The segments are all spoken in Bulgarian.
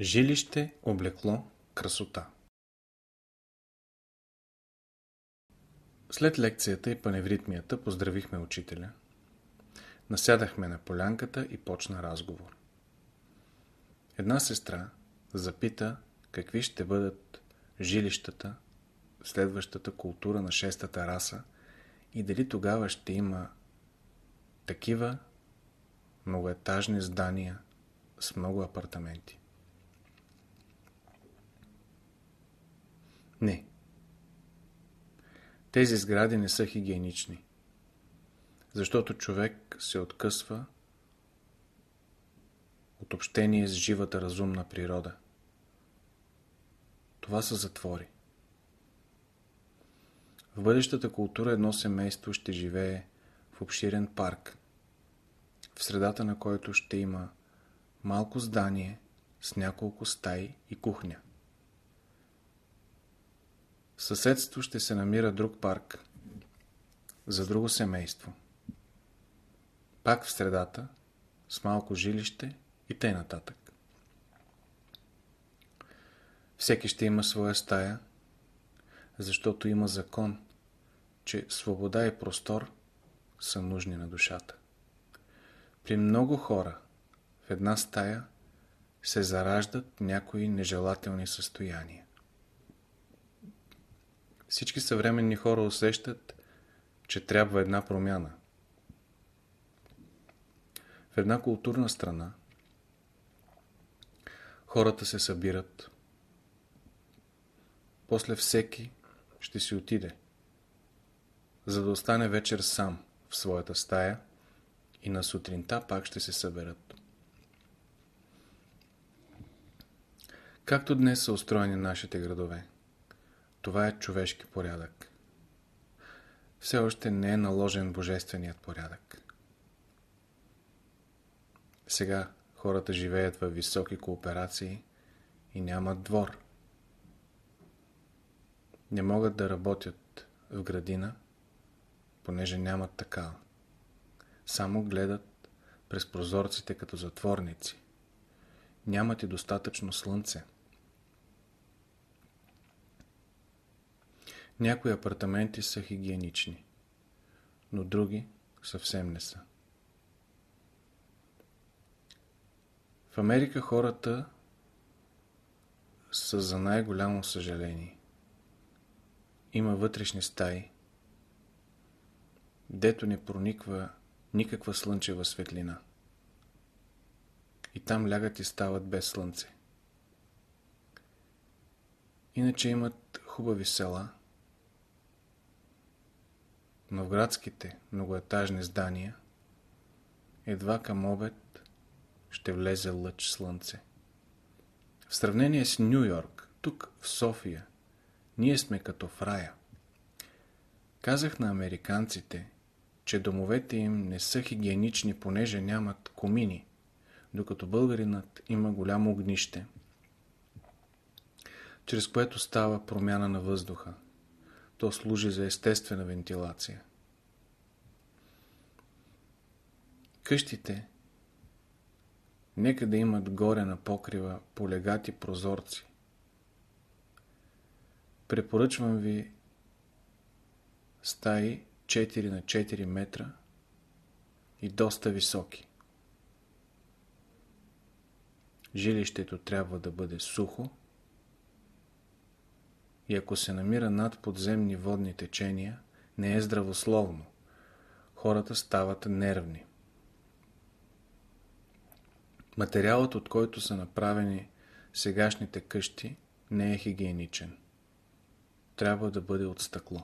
Жилище, облекло, красота След лекцията и паневритмията поздравихме учителя. Насядахме на полянката и почна разговор. Една сестра запита какви ще бъдат жилищата в следващата култура на шестата раса и дали тогава ще има такива многоетажни здания с много апартаменти. Не. Тези сгради не са хигиенични. Защото човек се откъсва от общение с живата разумна природа. Това са затвори. В бъдещата култура едно семейство ще живее в обширен парк, в средата на който ще има малко здание с няколко стаи и кухня. Съседство ще се намира друг парк за друго семейство. Пак в средата, с малко жилище и тъй нататък. Всеки ще има своя стая, защото има закон, че свобода и простор са нужни на душата. При много хора в една стая се зараждат някои нежелателни състояния. Всички съвременни хора усещат, че трябва една промяна. В една културна страна хората се събират, после всеки ще си отиде, за да остане вечер сам в своята стая и на сутринта пак ще се съберат. Както днес са устроени нашите градове? Това е човешки порядък. Все още не е наложен божественият порядък. Сега хората живеят в високи кооперации и нямат двор. Не могат да работят в градина, понеже нямат такава. Само гледат през прозорците като затворници. Нямат и достатъчно слънце. Някои апартаменти са хигиенични, но други съвсем не са. В Америка хората са за най-голямо съжаление. Има вътрешни стаи, дето не прониква никаква слънчева светлина. И там лягат и стават без слънце. Иначе имат хубави села – но в градските многоетажни здания едва към обед ще влезе лъч слънце. В сравнение с Нью Йорк, тук в София, ние сме като в рая. Казах на американците, че домовете им не са хигиенични, понеже нямат комини, докато българинът има голямо огнище, чрез което става промяна на въздуха то служи за естествена вентилация. Къщите нека да имат горе на покрива полегати прозорци. Препоръчвам ви стаи 4 на 4 метра и доста високи. Жилището трябва да бъде сухо, и ако се намира над подземни водни течения, не е здравословно. Хората стават нервни. Материалът, от който са направени сегашните къщи, не е хигиеничен. Трябва да бъде от стъкло.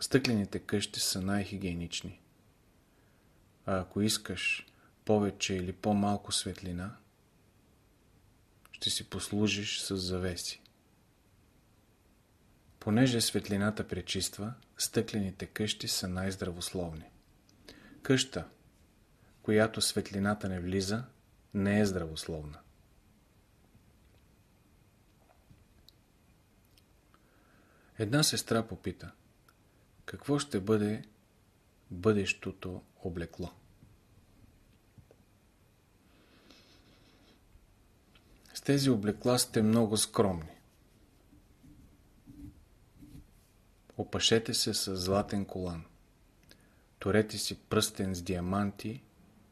Стъклените къщи са най-хигиенични. А ако искаш повече или по-малко светлина, ще си послужиш с завеси. Понеже светлината пречиства, стъклените къщи са най-здравословни. Къща, която светлината не влиза, не е здравословна. Една сестра попита, какво ще бъде бъдещото облекло? С тези облекла сте много скромни. Опашете се с златен колан. Торете си пръстен с диаманти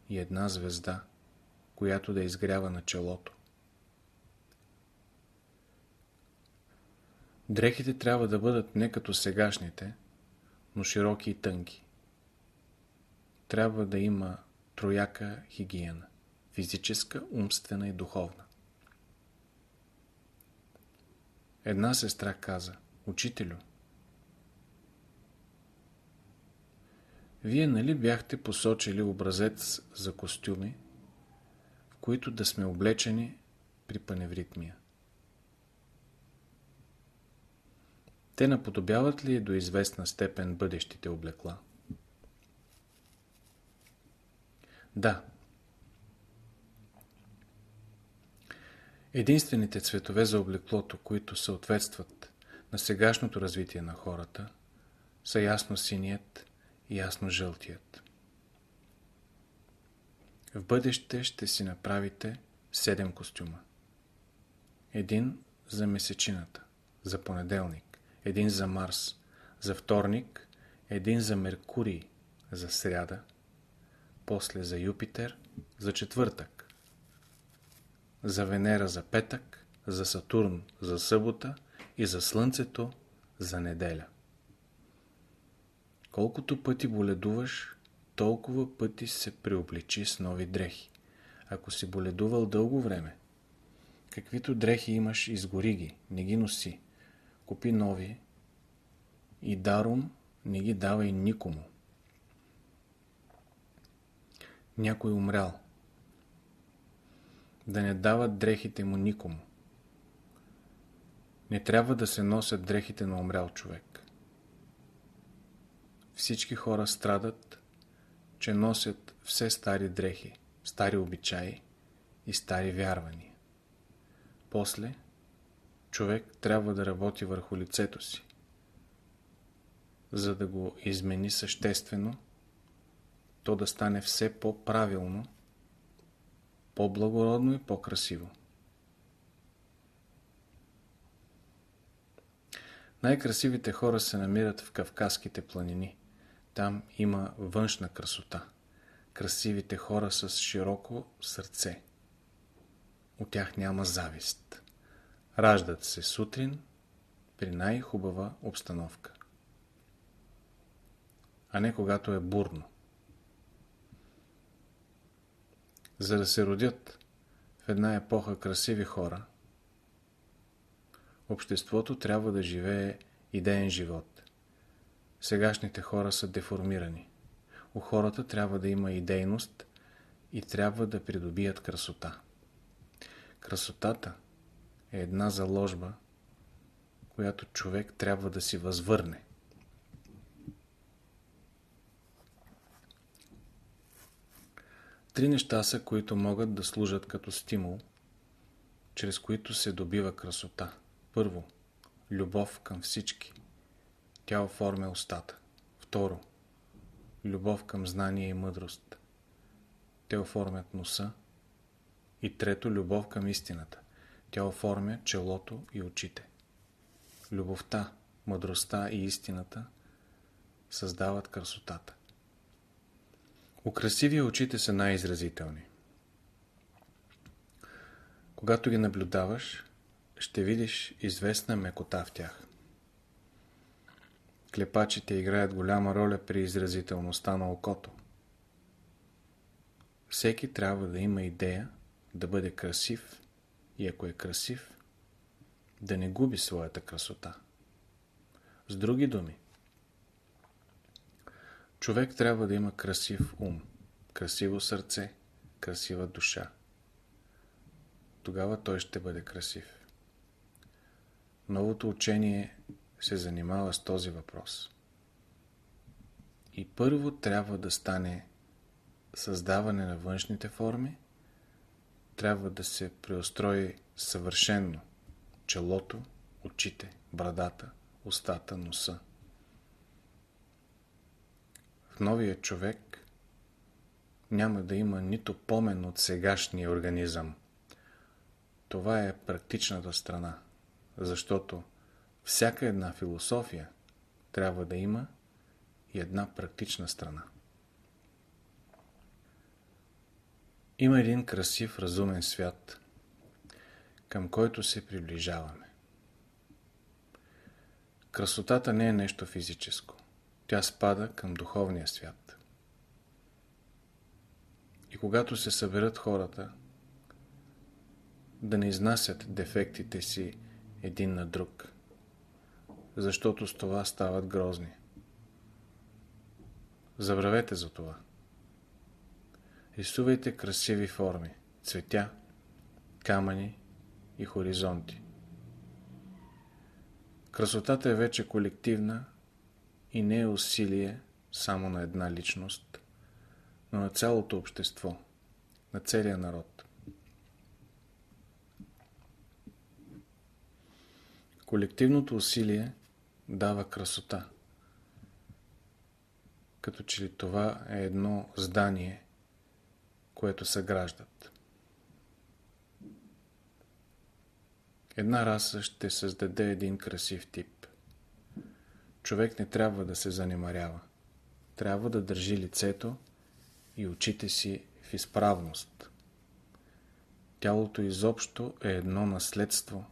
и една звезда, която да изгрява на челото. Дрехите трябва да бъдат не като сегашните, но широки и тънки. Трябва да има трояка хигиена – физическа, умствена и духовна. Една сестра каза, учителю, вие нали бяхте посочили образец за костюми, в които да сме облечени при паневритмия? Те наподобяват ли до известна степен бъдещите облекла? Да. Единствените цветове за облеклото, които съответстват на сегашното развитие на хората, са ясно синият и ясно жълтият. В бъдеще ще си направите 7 костюма. Един за месечината, за понеделник, един за Марс, за вторник, един за Меркурий, за сряда, после за Юпитер, за четвъртък, за Венера за петък, за Сатурн за събота и за Слънцето за неделя. Колкото пъти боледуваш, толкова пъти се преобличи с нови дрехи. Ако си боледувал дълго време, каквито дрехи имаш, изгори ги, не ги носи купи нови и даром не ги давай никому. Някой умрял. Да не дават дрехите му никому. Не трябва да се носят дрехите на умрял човек. Всички хора страдат, че носят все стари дрехи, стари обичаи и стари вярвания. После човек трябва да работи върху лицето си, за да го измени съществено, то да стане все по-правилно, по-благородно и по-красиво. Най-красивите хора се намират в Кавказските планини. Там има външна красота. Красивите хора с широко сърце. От тях няма завист. Раждат се сутрин при най-хубава обстановка. А не когато е бурно. За да се родят в една епоха красиви хора, обществото трябва да живее идеен живот. Сегашните хора са деформирани. У хората трябва да има идейност и трябва да придобият красота. Красотата – е една заложба, която човек трябва да си възвърне. Три неща са, които могат да служат като стимул, чрез които се добива красота. Първо, любов към всички. Тя оформя устата. Второ, любов към знание и мъдрост. Те оформят носа. И трето, любов към истината. Тя оформя челото и очите. Любовта, мъдростта и истината създават красотата. У красивия очите са най-изразителни. Когато ги наблюдаваш, ще видиш известна мекота в тях. Клепачите играят голяма роля при изразителността на окото. Всеки трябва да има идея да бъде красив и ако е красив, да не губи своята красота. С други думи, човек трябва да има красив ум, красиво сърце, красива душа. Тогава той ще бъде красив. Новото учение се занимава с този въпрос. И първо трябва да стане създаване на външните форми, трябва да се преустрои съвършенно челото, очите, брадата, устата, носа. В новия човек няма да има нито помен от сегашния организъм. това е практичната страна, защото всяка една философия трябва да има и една практична страна. Има един красив, разумен свят, към който се приближаваме. Красотата не е нещо физическо. Тя спада към духовния свят. И когато се съберат хората, да не изнасят дефектите си един на друг, защото с това стават грозни. Забравете за това. Рисувайте красиви форми, цветя, камъни и хоризонти. Красотата е вече колективна и не е усилие само на една личност, но на цялото общество, на целия народ. Колективното усилие дава красота. Като че ли това е едно здание, което съграждат. Една раса ще създаде един красив тип. Човек не трябва да се занимарява. Трябва да държи лицето и очите си в изправност. Тялото изобщо е едно наследство,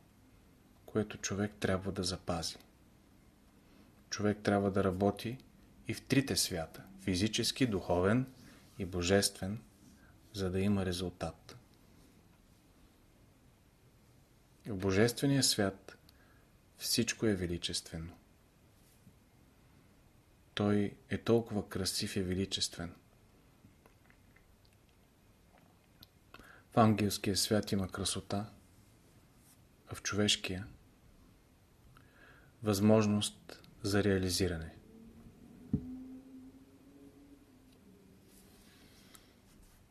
което човек трябва да запази. Човек трябва да работи и в трите свята – физически, духовен и божествен, за да има резултат. В Божествения свят всичко е величествено. Той е толкова красив и величествен. В ангелския свят има красота, а в човешкия възможност за реализиране.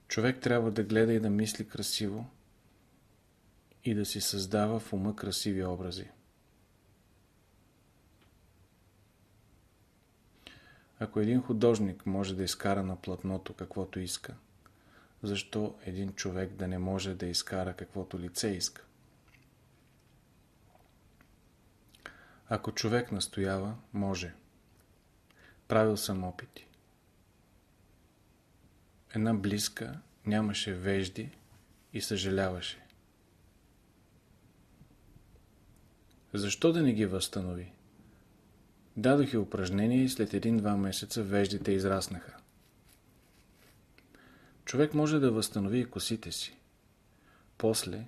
Човек трябва да гледа и да мисли красиво и да си създава в ума красиви образи. Ако един художник може да изкара на платното каквото иска, защо един човек да не може да изкара каквото лице иска? Ако човек настоява, може. Правил съм опити. Една близка нямаше вежди и съжаляваше. Защо да не ги възстанови? Дадох и упражнения и след един-два месеца веждите израснаха. Човек може да възстанови и косите си. После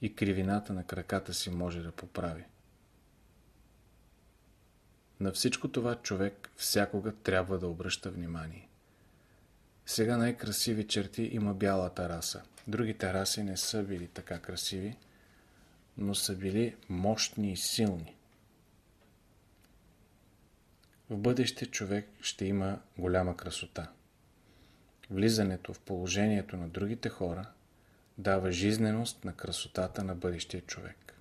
и кривината на краката си може да поправи. На всичко това човек всякога трябва да обръща внимание. Сега най-красиви черти има бялата раса. Другите раси не са били така красиви, но са били мощни и силни. В бъдеще човек ще има голяма красота. Влизането в положението на другите хора дава жизненост на красотата на бъдещия човек.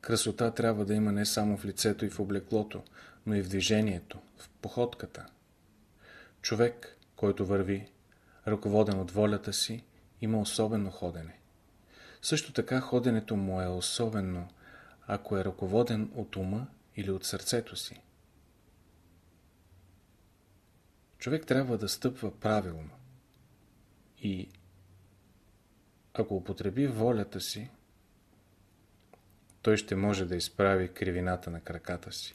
Красота трябва да има не само в лицето и в облеклото, но и в движението, в походката. Човек, който върви, ръководен от волята си, има особено ходене. Също така ходенето му е особено, ако е ръководен от ума или от сърцето си. Човек трябва да стъпва правилно и ако употреби волята си, той ще може да изправи кривината на краката си.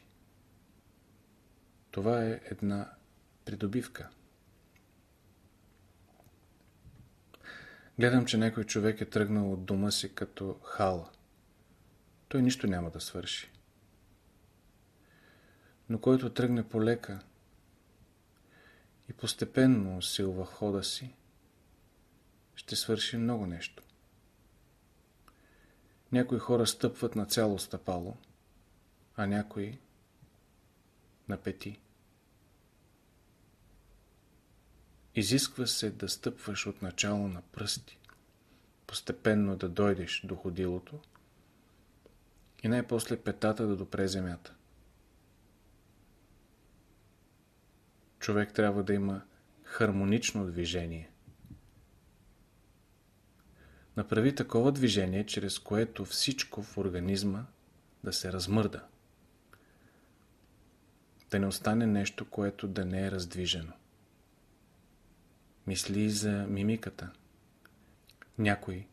Това е една придобивка. Гледам, че някой човек е тръгнал от дома си като хала. Той нищо няма да свърши. Но който тръгне полека и постепенно усилва хода си, ще свърши много нещо. Някои хора стъпват на цяло стъпало, а някои на пети. Изисква се да стъпваш от начало на пръсти, постепенно да дойдеш до ходилото и най-после петата да допре земята. Човек трябва да има хармонично движение. Направи такова движение, чрез което всичко в организма да се размърда. Да не остане нещо, което да не е раздвижено. Мисли и за мимиката. Някой,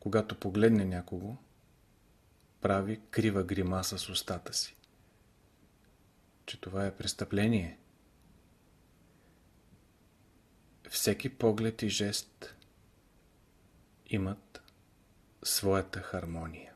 когато погледне някого, прави крива гримаса с устата си. Че това е престъпление. Всеки поглед и жест имат своята хармония.